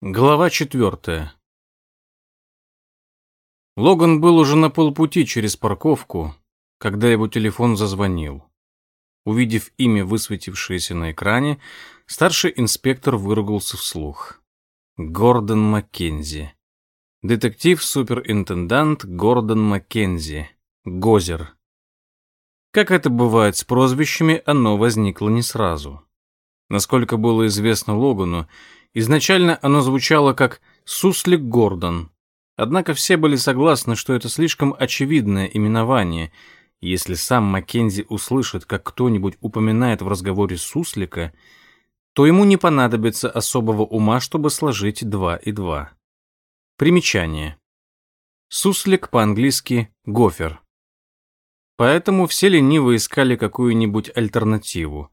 Глава четвертая. Логан был уже на полпути через парковку, когда его телефон зазвонил. Увидев имя, высветившееся на экране, старший инспектор выругался вслух. Гордон Маккензи. Детектив-суперинтендант Гордон Маккензи. Гозер. Как это бывает с прозвищами, оно возникло не сразу. Насколько было известно Логану, Изначально оно звучало как «Суслик Гордон». Однако все были согласны, что это слишком очевидное именование. Если сам Маккензи услышит, как кто-нибудь упоминает в разговоре Суслика, то ему не понадобится особого ума, чтобы сложить два и два. Примечание. Суслик по-английски «гофер». Поэтому все лениво искали какую-нибудь альтернативу.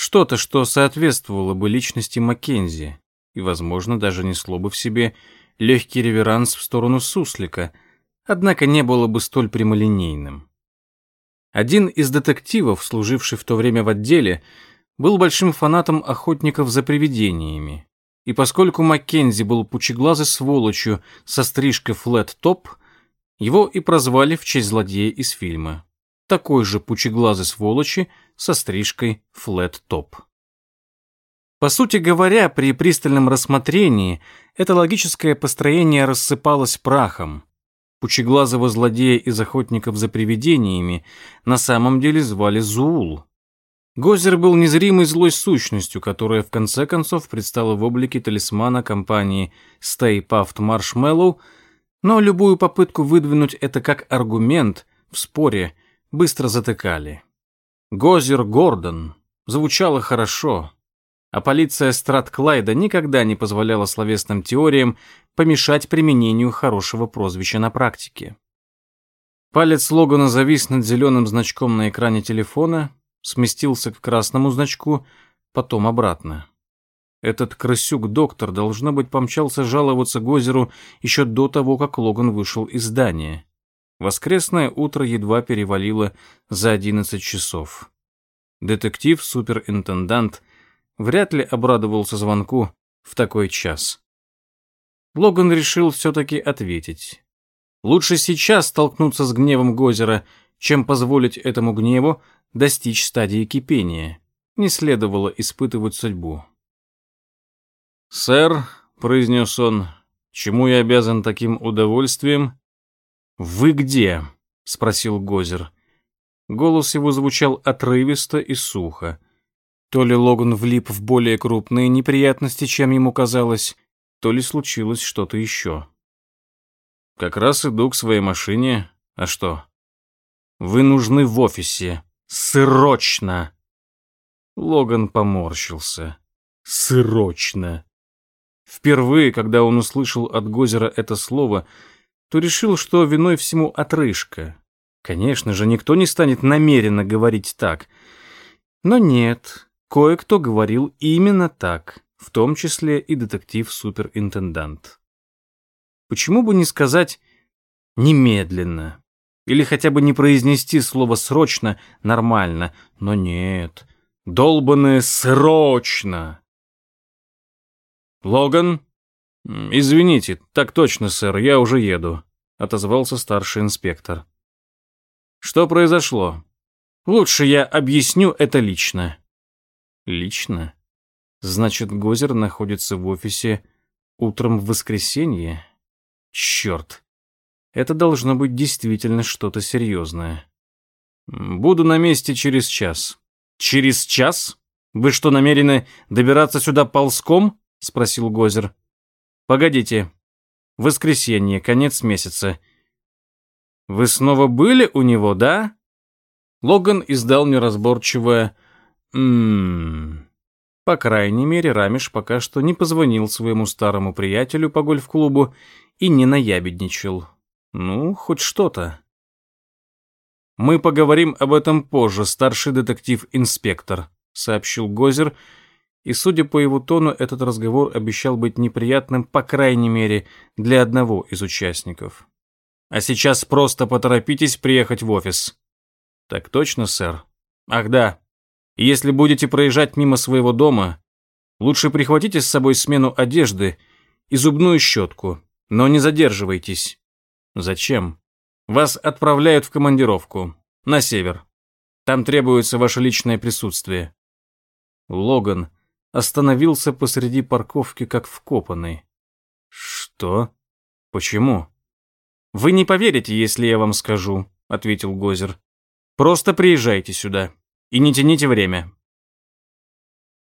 Что-то, что соответствовало бы личности Маккензи и, возможно, даже несло бы в себе легкий реверанс в сторону суслика, однако не было бы столь прямолинейным. Один из детективов, служивший в то время в отделе, был большим фанатом охотников за привидениями. И поскольку Маккензи был пучеглазой сволочью со стрижкой флет-топ, его и прозвали в честь злодея из фильма. Такой же пучеглазой сволочи со стрижкой флет-топ. По сути говоря, при пристальном рассмотрении это логическое построение рассыпалось прахом. Пучеглазого злодея из охотников за привидениями на самом деле звали Зуул. Гозер был незримой злой сущностью, которая в конце концов предстала в облике талисмана компании Stay Puft Marshmallow, но любую попытку выдвинуть это как аргумент в споре быстро затыкали. Гозер Гордон звучало хорошо, а полиция Стратклайда никогда не позволяла словесным теориям помешать применению хорошего прозвища на практике. Палец Логана завис над зеленым значком на экране телефона, сместился к красному значку, потом обратно. Этот крысюк-доктор, должно быть, помчался жаловаться Гозеру еще до того, как Логан вышел из здания. Воскресное утро едва перевалило за 11 часов. Детектив-суперинтендант вряд ли обрадовался звонку в такой час. Логан решил все-таки ответить. Лучше сейчас столкнуться с гневом Гозера, чем позволить этому гневу достичь стадии кипения. Не следовало испытывать судьбу. «Сэр», — произнес он, — «чему я обязан таким удовольствием?» «Вы где?» — спросил Гозер. Голос его звучал отрывисто и сухо. То ли Логан влип в более крупные неприятности, чем ему казалось, то ли случилось что-то еще. «Как раз иду к своей машине. А что?» «Вы нужны в офисе. Срочно!» Логан поморщился. «Срочно!» Впервые, когда он услышал от Гозера это слово, то решил, что виной всему отрыжка. Конечно же, никто не станет намеренно говорить так. Но нет, кое-кто говорил именно так, в том числе и детектив-суперинтендант. Почему бы не сказать «немедленно»? Или хотя бы не произнести слово «срочно» нормально, но нет, долбанное «срочно». «Логан?» «Извините, так точно, сэр, я уже еду», — отозвался старший инспектор. «Что произошло?» «Лучше я объясню это лично». «Лично? Значит, Гозер находится в офисе утром в воскресенье? Черт! Это должно быть действительно что-то серьезное. Буду на месте через час». «Через час? Вы что, намерены добираться сюда ползком?» — спросил Гозер. Погодите. Воскресенье, конец месяца. Вы снова были у него, да? Логан издал неразборчивое «Ммм...» По крайней мере, Рамиш пока что не позвонил своему старому приятелю по гольф-клубу и не наябедничал. Ну, хоть что-то. «Мы поговорим об этом позже, старший детектив-инспектор», — сообщил Гозер, — и, судя по его тону, этот разговор обещал быть неприятным, по крайней мере, для одного из участников. «А сейчас просто поторопитесь приехать в офис». «Так точно, сэр?» «Ах да. Если будете проезжать мимо своего дома, лучше прихватите с собой смену одежды и зубную щетку, но не задерживайтесь. Зачем? Вас отправляют в командировку на север. Там требуется ваше личное присутствие. Логан остановился посреди парковки как вкопанный. Что? Почему? Вы не поверите, если я вам скажу, ответил Гозер. Просто приезжайте сюда и не тяните время.